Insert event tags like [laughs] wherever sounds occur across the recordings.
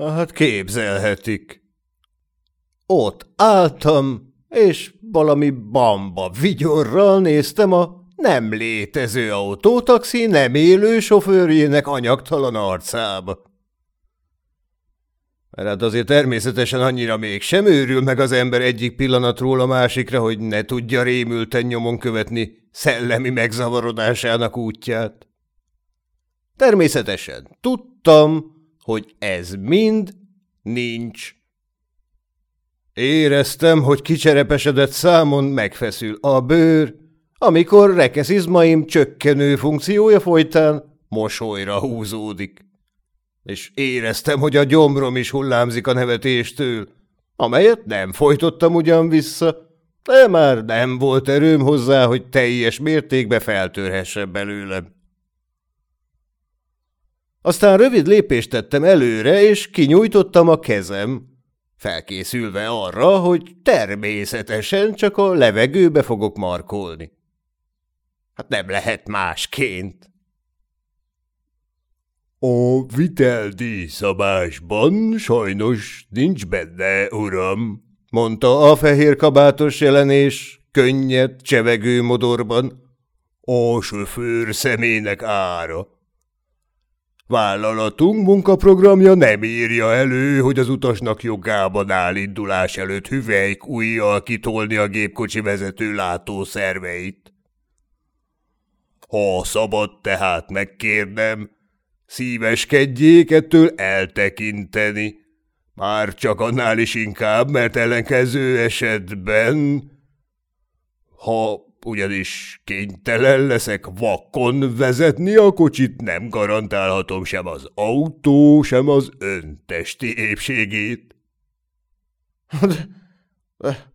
Hát képzelhetik. Ott álltam, és valami bamba vigyorral néztem a nem létező autótaxi nem élő sofőrjének anyagtalan arcába. Mert hát azért természetesen annyira még sem őrül meg az ember egyik pillanatról a másikra, hogy ne tudja rémülten nyomon követni szellemi megzavarodásának útját. Természetesen tudtam, hogy ez mind nincs. Éreztem, hogy kicserepesedett számon megfeszül a bőr, amikor rekeszizmaim csökkenő funkciója folytán mosolyra húzódik. És éreztem, hogy a gyomrom is hullámzik a nevetéstől, amelyet nem folytottam ugyan vissza, de már nem volt erőm hozzá, hogy teljes mértékbe feltörhesse belőlem. Aztán rövid lépést tettem előre, és kinyújtottam a kezem, felkészülve arra, hogy természetesen csak a levegőbe fogok markolni. Hát nem lehet másként. A viteldíj szabásban sajnos nincs benne, uram, mondta a fehér kabátos jelenés, könnyed, csevegő modorban. A sofőr szemének ára. Vállalatunk munkaprogramja nem írja elő, hogy az utasnak jogában áll indulás előtt hüvelyk ujjal kitolni a gépkocsi vezető látószerveit. Ha szabad tehát megkérnem, szíveskedjék ettől eltekinteni. Már csak annál is inkább, mert ellenkező esetben, ha ugyanis kénytelen leszek vakon vezetni a kocsit, nem garantálhatom sem az autó, sem az ön testi épségét. De,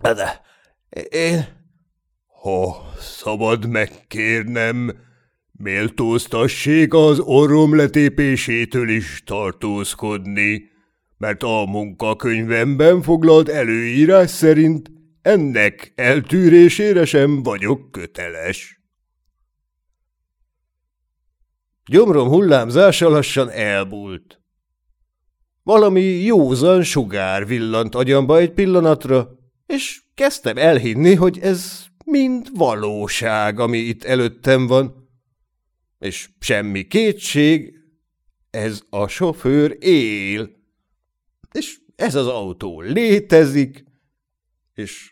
de, de én... Ha szabad megkérnem, méltóztassék az orrom letépésétől is tartózkodni, mert a munkakönyvemben foglalt előírás szerint ennek eltűrésére sem vagyok köteles. Gyomrom hullámzása lassan elbúlt. Valami józan sugár villant agyamba egy pillanatra, és kezdtem elhinni, hogy ez mind valóság, ami itt előttem van. És semmi kétség, ez a sofőr él, és ez az autó létezik, és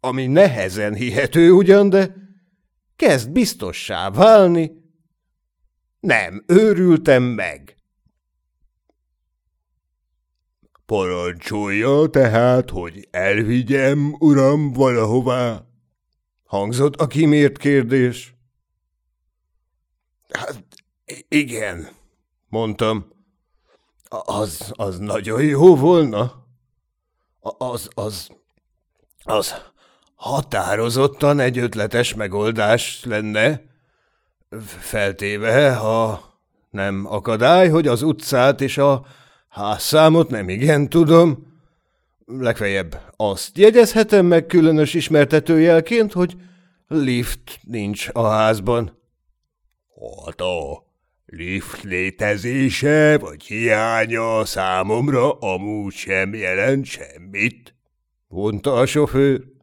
ami nehezen hihető ugyan, de kezd biztossá válni. Nem őrültem meg. Parancsolja tehát, hogy elvigyem, uram, valahová? Hangzott a kimért kérdés. Hát igen, mondtam. Az, az nagyon jó volna. Az, az, az határozottan egy ötletes megoldás lenne, feltéve, ha nem akadály, hogy az utcát és a házszámot nem igen tudom. Legfeljebb azt jegyezhetem meg különös ismertetőjelként, hogy lift nincs a házban. Hát a lift létezése vagy hiánya számomra amúgy sem jelent semmit, mondta a sofőr.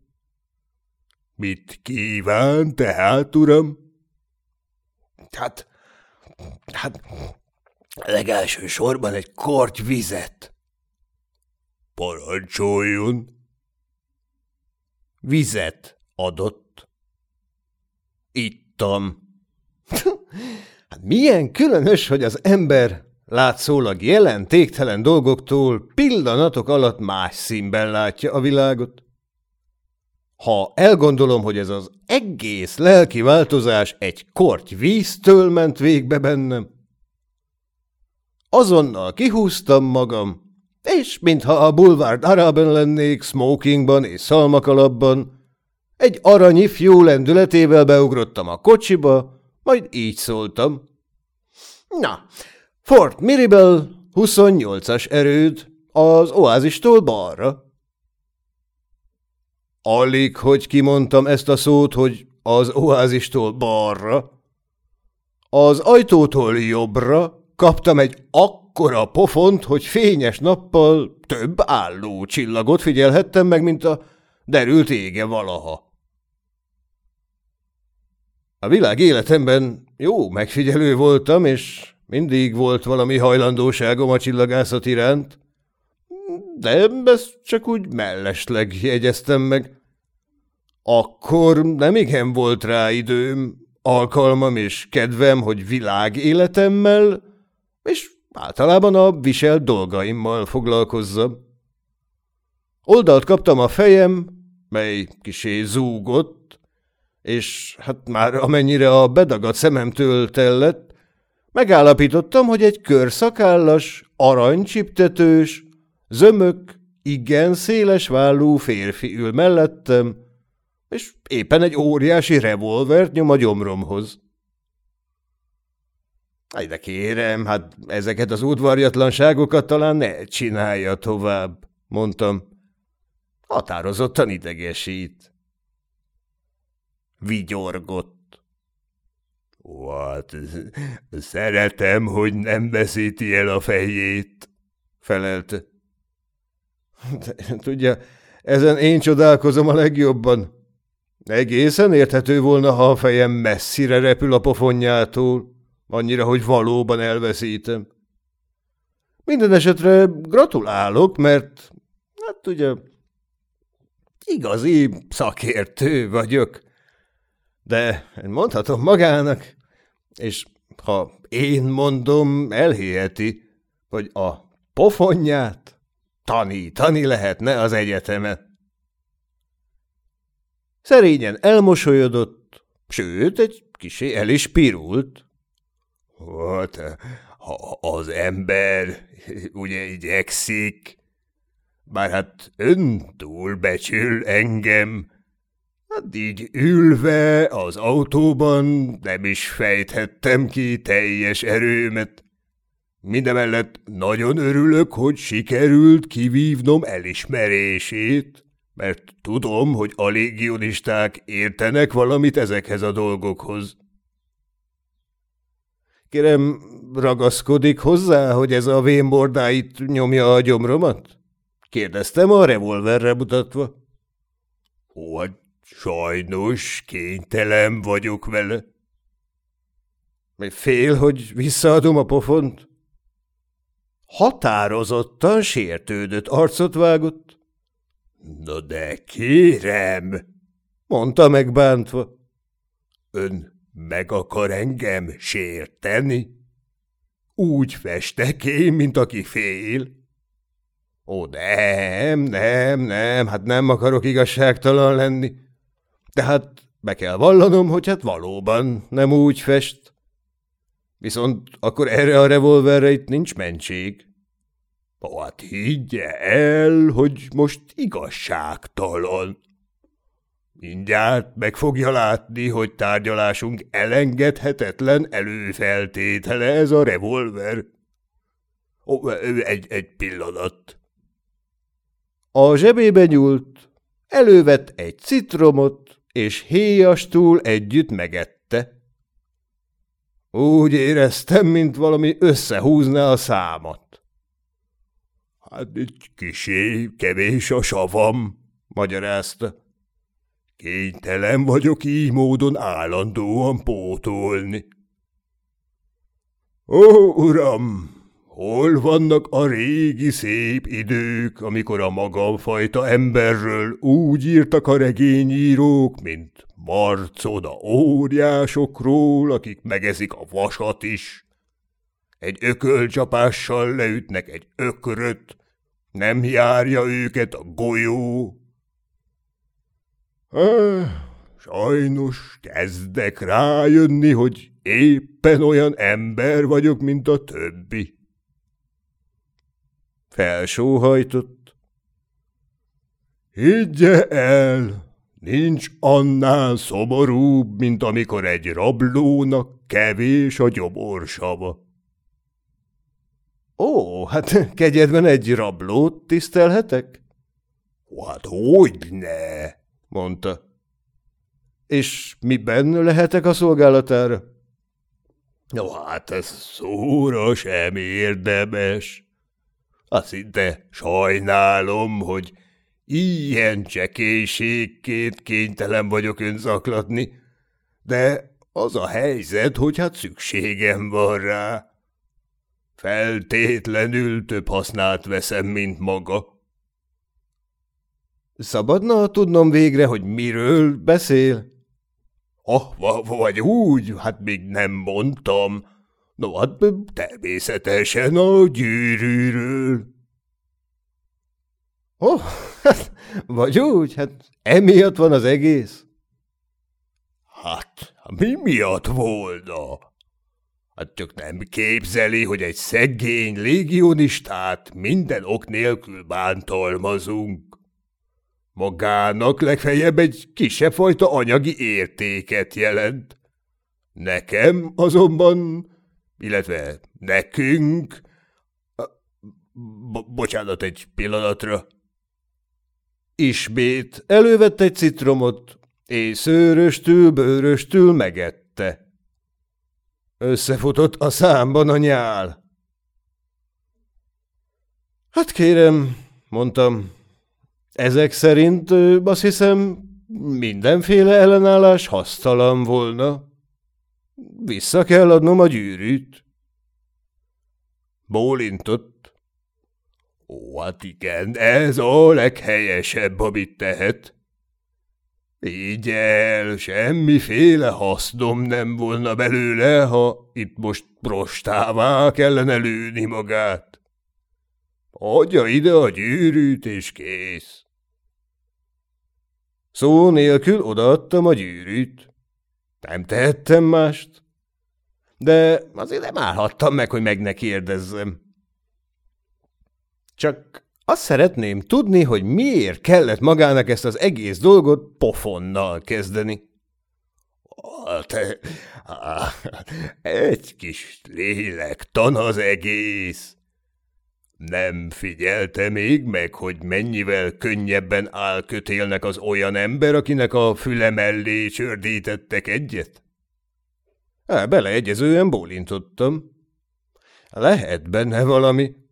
Mit kíván tehát, uram? Hát, hát legelső sorban egy korty vizet. Parancsoljon. Vizet adott. Ittam. [laughs] hát milyen különös, hogy az ember látszólag jelentéktelen dolgoktól pillanatok alatt más színben látja a világot. Ha elgondolom, hogy ez az egész lelki változás egy korty víztől ment végbe bennem, azonnal kihúztam magam, és mintha a bulvárd arában lennék, smokingban és szalmakalapban, egy aranyi fiú lendületével beugrottam a kocsiba, majd így szóltam. Na, Fort Mirabel, 28-as erőd, az oázistól balra. Alig, hogy kimondtam ezt a szót, hogy az oázistól balra. Az ajtótól jobbra kaptam egy akkora pofont, hogy fényes nappal több álló csillagot figyelhettem meg, mint a derült ége valaha. A világ életemben jó megfigyelő voltam, és mindig volt valami hajlandóságom a csillagászat iránt, de ezt csak úgy mellesleg jegyeztem meg. Akkor nem igen volt rá időm, alkalmam és kedvem, hogy világ életemmel, és általában a visel dolgaimmal foglalkozzam. Oldalt kaptam a fejem, mely kisé zúgott, és hát már amennyire a bedagadt szememtől tellett, megállapítottam, hogy egy körszakállas, aranycsiptetős, zömök, igen széles vállú férfi ül mellettem, és éppen egy óriási revolvert nyom a gyomromhoz. Aj, de kérem, hát ezeket az udvarjatlanságokat talán ne csinálja tovább, mondtam. Határozottan idegesít. Vigyorgott. Hát, szeretem, hogy nem veszíti el a fejét, felelte. [laughs] Tudja, ezen én csodálkozom a legjobban. Egészen érthető volna, ha a fejem messzire repül a pofonjától, annyira, hogy valóban elveszítem. Minden esetre gratulálok, mert, hát ugye, igazi szakértő vagyok. De mondhatom magának, és ha én mondom, elhiheti, hogy a pofonját tanítani lehetne az egyetemet. Szerényen elmosolyodott, sőt, egy kisé el is pirult. Hát, ha az ember ugye igyekszik, bár hát ön túlbecsül engem, hát így ülve az autóban nem is fejthettem ki teljes erőmet. Mindemellett nagyon örülök, hogy sikerült kivívnom elismerését mert tudom, hogy a légionisták értenek valamit ezekhez a dolgokhoz. Kérem, ragaszkodik hozzá, hogy ez a vénbordáit nyomja a gyomromat? Kérdeztem a revolverre mutatva. Ó, hát sajnos kénytelen vagyok vele. Fél, hogy visszaadom a pofont? Határozottan sértődött arcot vágott. No de kérem, mondta megbántva. Ön meg akar engem sérteni? Úgy festek én, mint aki fél. Ó, nem, nem, nem, hát nem akarok igazságtalan lenni. De hát be kell vallanom, hogy hát valóban nem úgy fest. Viszont akkor erre a revolverre itt nincs mentség. Hát higgye el, hogy most igazságtalan. Mindjárt meg fogja látni, hogy tárgyalásunk elengedhetetlen előfeltétele ez a revolver. Ó, egy, egy pillanat. A zsebébe nyúlt, elővett egy citromot, és héjastól együtt megette. Úgy éreztem, mint valami összehúzná a számat. Hát egy kisé kevés a savam, magyarázta. Kénytelen vagyok így módon állandóan pótolni. Ó, uram, hol vannak a régi szép idők, amikor a magamfajta emberről úgy írtak a regényírók, mint marcoda óriásokról, akik megezik a vasat is. Egy ökölcsapással leütnek egy ökröt, nem járja őket a golyó? sajnos kezdek rájönni, hogy éppen olyan ember vagyok, mint a többi. Felsóhajtott. Higgye el, nincs annál szomorúbb, mint amikor egy rablónak kevés a gyomorsava. Ó, hát kegyedben egy rablót tisztelhetek? Hát hogy ne, mondta. És miben lehetek a szolgálatára? No hát ez szóra sem érdemes. Azt szinte sajnálom, hogy ilyen csekélységként kénytelen vagyok önzaklatni, de az a helyzet, hogy hát szükségem van rá. Feltétlenül több hasznát veszem, mint maga. Szabadna tudnom végre, hogy miről beszél? Ah, vagy úgy, hát még nem mondtam. No, hát természetesen a gyűrűről. Oh, hát, vagy úgy, hát emiatt van az egész? Hát, mi miatt volna? Hát csak nem képzeli, hogy egy szegény légionistát minden ok nélkül bántalmazunk. Magának legfeljebb egy kisebb fajta anyagi értéket jelent. Nekem azonban, illetve nekünk... Bo bocsánat egy pillanatra. Ismét elővett egy citromot, és szőröstül, bőröstül megette. Összefutott a számban a nyál. Hát kérem, mondtam, ezek szerint azt hiszem mindenféle ellenállás hasztalan volna. Vissza kell adnom a gyűrűt. Bólintott. Ó, hát igen, ez a leghelyesebb, amit tehet. Így el, semmiféle hasznom nem volna belőle, ha itt most prostává kellene lőni magát. Adja ide a gyűrűt, és kész. Szó nélkül odaadtam a gyűrűt. Nem tehettem mást. De azért nem állhattam meg, hogy meg ne kérdezzem. Csak azt szeretném tudni, hogy miért kellett magának ezt az egész dolgot pofonnal kezdeni. Hát, egy kis lélektan az egész. Nem figyelte még meg, hogy mennyivel könnyebben álkötélnek az olyan ember, akinek a füle mellé csördítettek egyet? Á, beleegyezően bólintottam. Lehet benne valami.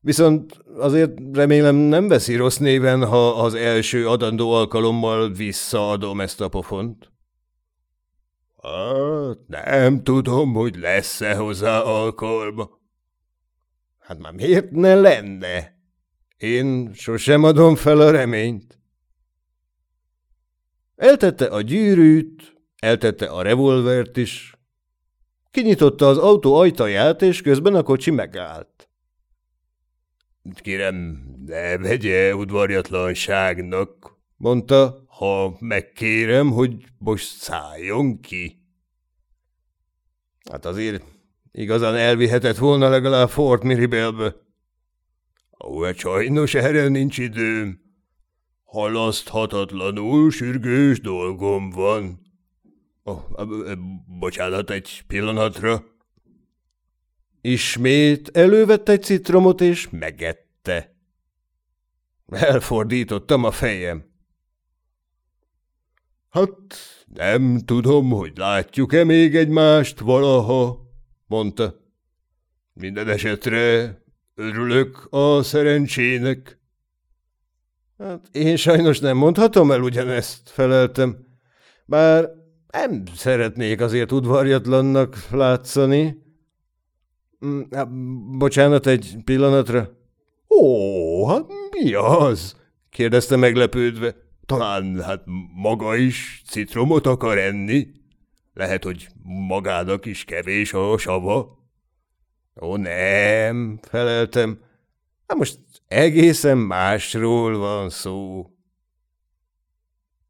Viszont azért remélem nem veszi rossz néven, ha az első adandó alkalommal visszaadom ezt a pofont. Hát nem tudom, hogy lesz-e hozzá alkalma. Hát már miért ne lenne? Én sosem adom fel a reményt. Eltette a gyűrűt, eltette a revolvert is. Kinyitotta az autó ajtaját, és közben a kocsi megállt. Kérem, ne vegye udvarjatlanságnak, mondta, ha megkérem, hogy most szálljon ki. Hát azért Igazán elvihetett volna legalább Fort Miribelbe. Ó, hát sajnos erre nincs időm. Halaszthatatlanul sürgős dolgom van. Oh, bocsánat egy pillanatra. Ismét elővette egy citromot és megette. Elfordítottam a fejem. Hát nem tudom, hogy látjuk-e még egymást valaha mondta. Minden esetre örülök a szerencsének. Hát én sajnos nem mondhatom el ugyanezt, feleltem. Bár nem szeretnék azért udvarjatlannak látszani. Mm, hát, bocsánat egy pillanatra. Ó, hát mi az? kérdezte meglepődve. Talán hát maga is citromot akar enni? Lehet, hogy magának is kevés a sava? Ó, nem, feleltem. Hát most egészen másról van szó.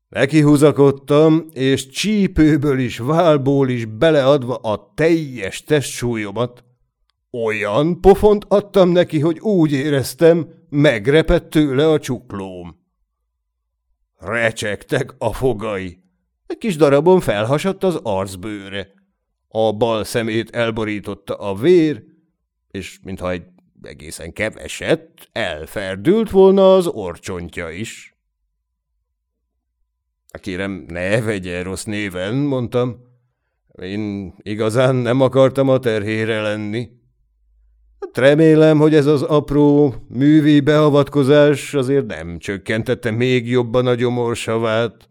Nekihúzakodtam, és csípőből is, válból is beleadva a teljes testsúlyomat, olyan pofont adtam neki, hogy úgy éreztem, megrepett tőle a csuklóm. Recsegtek a fogai. Egy kis darabon felhasadt az arcbőre. A bal szemét elborította a vér, és mintha egy egészen keveset, elferdült volna az orcsontja is. Kérem, ne vegye rossz néven, mondtam. Én igazán nem akartam a terhére lenni. Hát remélem, hogy ez az apró művi beavatkozás azért nem csökkentette még jobban a gyomorsavát,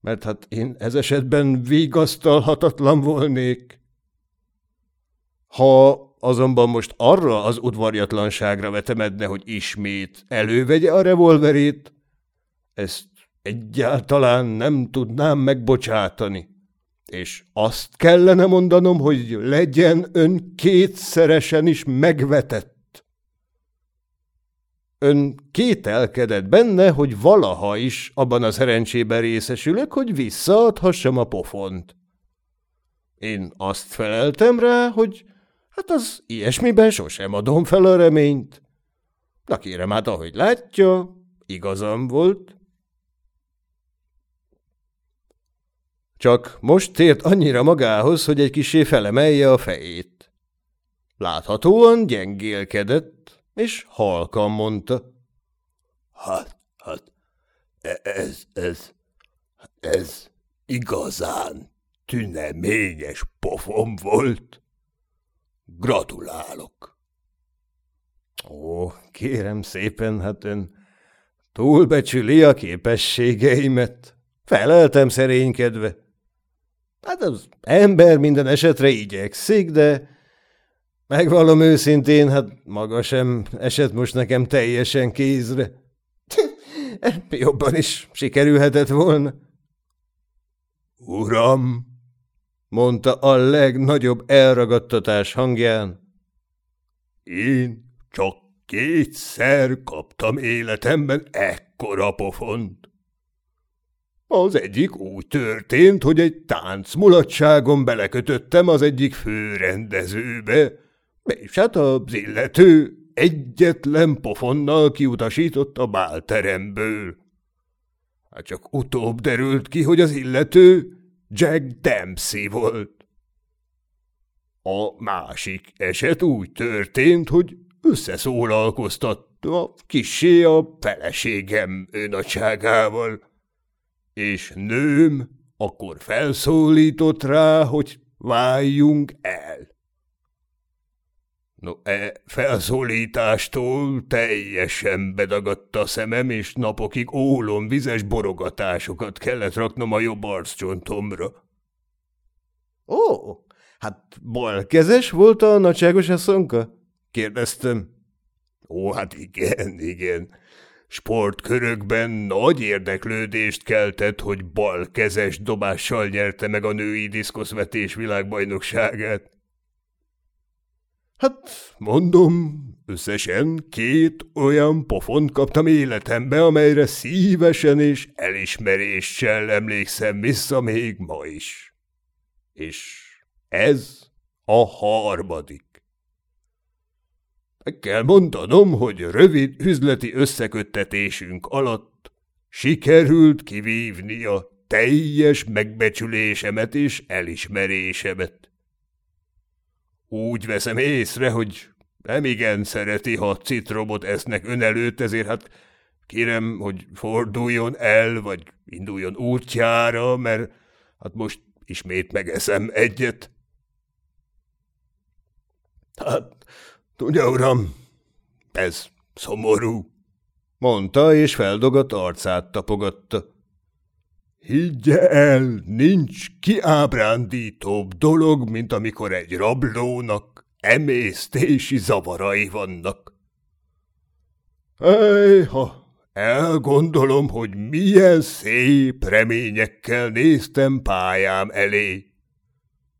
mert hát én ez esetben vigasztalhatatlan volnék. Ha azonban most arra az udvarjatlanságra vetemedne, hogy ismét elővegye a revolverét, ezt egyáltalán nem tudnám megbocsátani. És azt kellene mondanom, hogy legyen ön kétszeresen is megvetett. Ön kételkedett benne, hogy valaha is abban a szerencsében részesülök, hogy visszaadhassam a pofont. Én azt feleltem rá, hogy hát az ilyesmiben sosem adom fel a reményt. Na kérem, hát ahogy látja, igazam volt. Csak most tért annyira magához, hogy egy kisé felemelje a fejét. Láthatóan gyengélkedett, és halkan mondta. Hát, hát, e, ez, ez, ez igazán tüneményes pofom volt. Gratulálok. Ó, kérem szépen, hát ön túlbecsüli a képességeimet. Feleltem szerénykedve. Hát az ember minden esetre igyekszik, de megvallom őszintén, hát maga sem esett most nekem teljesen kézre. [laughs] Jobban is sikerülhetett volna. Uram, mondta a legnagyobb elragadtatás hangján. Én csak kétszer kaptam életemben ekkora pofont. Az egyik úgy történt, hogy egy táncmulatságon belekötöttem az egyik főrendezőbe, és hát az illető egyetlen pofonnal kiutasított a bálteremből. Hát csak utóbb derült ki, hogy az illető Jack Dempsey volt. A másik eset úgy történt, hogy összeszólalkoztatta kisé a feleségem önagyságával és nőm akkor felszólított rá, hogy váljunk el. No, e felszólítástól teljesen bedagadt a szemem, és napokig ólom vizes borogatásokat kellett raknom a jobb arccsontomra. Ó, hát balkezes volt a nagyságos asszonka? kérdeztem. Ó, hát igen, igen. Sportkörökben nagy érdeklődést keltett, hogy balkezes dobással nyerte meg a női diszkoszvetés világbajnokságát. Hát, mondom, összesen két olyan pofont kaptam életembe, amelyre szívesen és elismeréssel emlékszem vissza még ma is. És ez a harmadik. Meg kell mondanom, hogy rövid üzleti összeköttetésünk alatt sikerült kivívni a teljes megbecsülésemet és elismerésemet. Úgy veszem észre, hogy nem igen szereti, ha citromot esznek ön előtt, ezért hát kérem, hogy forduljon el, vagy induljon útjára, mert hát most ismét megeszem egyet. Hát Tudja, uram, ez szomorú, mondta, és feldogott arcát tapogatta. Higgye el, nincs kiábrándítóbb dolog, mint amikor egy rablónak emésztési zavarai vannak. Ejha, elgondolom, hogy milyen szép reményekkel néztem pályám elé.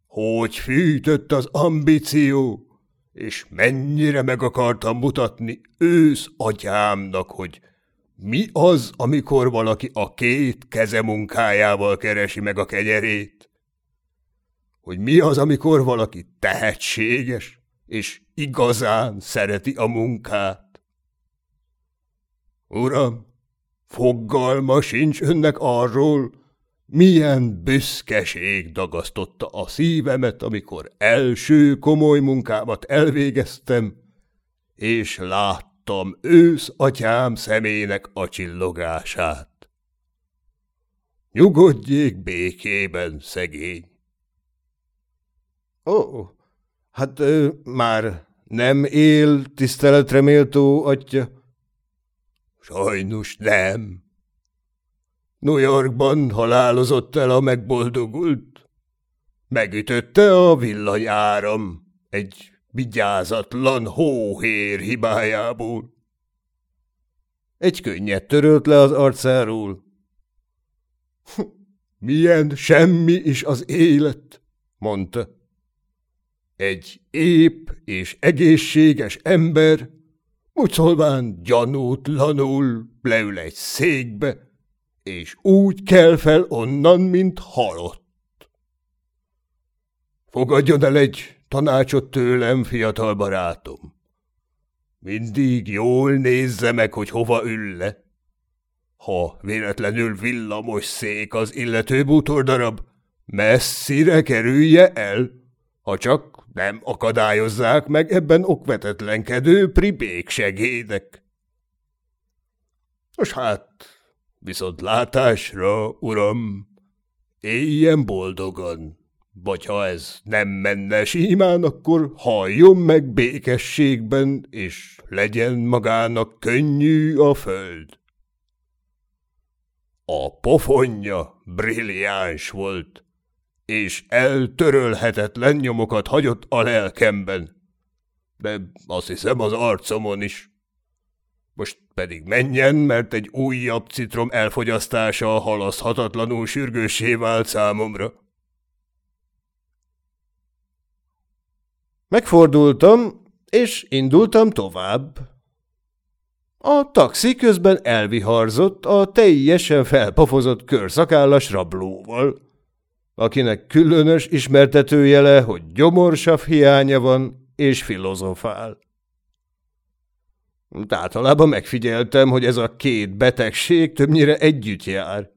Hogy fűtött az ambíció, és mennyire meg akartam mutatni ősz atyámnak, hogy mi az, amikor valaki a két keze munkájával keresi meg a kenyerét? Hogy mi az, amikor valaki tehetséges, és igazán szereti a munkát? Uram, foggalma sincs önnek arról, milyen büszkeség dagasztotta a szívemet, amikor első komoly munkámat elvégeztem, és láttam ősz atyám szemének a csillogását. Nyugodjék békében, szegény! Ó, hát ö, már nem él tiszteletre méltó atya? Sajnos nem. New Yorkban halálozott el a megboldogult. Megütötte a villanyáram egy vigyázatlan hóhér hibájából. Egy könnyet törölt le az arcáról. [laughs] Milyen semmi is az élet, mondta. Egy ép és egészséges ember, szólván gyanútlanul leül egy székbe, és úgy kell fel onnan, mint halott. Fogadjon el egy tanácsot tőlem, fiatal barátom. Mindig jól nézze meg, hogy hova ül le. Ha véletlenül villamos szék az illető bútordarab, messzire kerülje el, ha csak nem akadályozzák meg ebben okvetetlenkedő pribék segédek. Nos hát, viszont látásra, uram, éljen boldogan, vagy ha ez nem menne símán, akkor halljon meg békességben, és legyen magának könnyű a föld. A pofonja brilliáns volt, és eltörölhetetlen nyomokat hagyott a lelkemben, de azt hiszem az arcomon is. Most pedig menjen, mert egy újabb citrom elfogyasztása halaszthatatlanul sürgőssé vált számomra. Megfordultam, és indultam tovább. A taxi közben elviharzott a teljesen felpofozott körszakállas rablóval, akinek különös ismertetőjele, hogy gyomorsav hiánya van és filozofál. Általában megfigyeltem, hogy ez a két betegség többnyire együtt jár.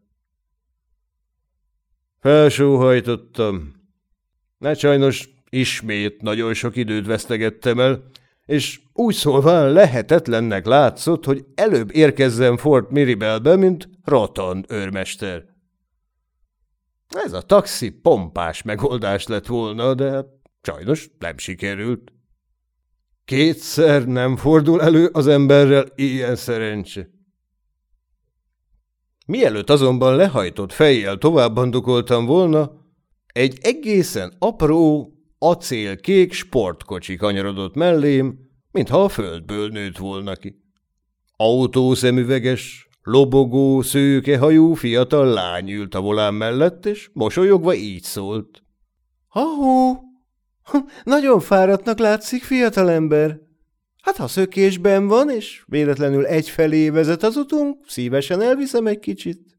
Felsóhajtottam. Mert sajnos ismét nagyon sok időt vesztegettem el, és úgy szólván lehetetlennek látszott, hogy előbb érkezzen Fort Miribelbe, mint Roton őrmester. Ez a taxi pompás megoldás lett volna, de sajnos nem sikerült. Kétszer nem fordul elő az emberrel ilyen szerencse. Mielőtt azonban lehajtott fejjel tovább bandukoltam volna, egy egészen apró, acélkék sportkocsi kanyarodott mellém, mintha a földből nőtt volna ki. Autószemüveges, lobogó, szőkehajú fiatal lány ült a volán mellett, és mosolyogva így szólt. – Ahó! [laughs] Nagyon fáradtnak látszik, fiatalember. Hát ha szökésben van, és véletlenül egyfelé vezet az utunk, szívesen elviszem egy kicsit.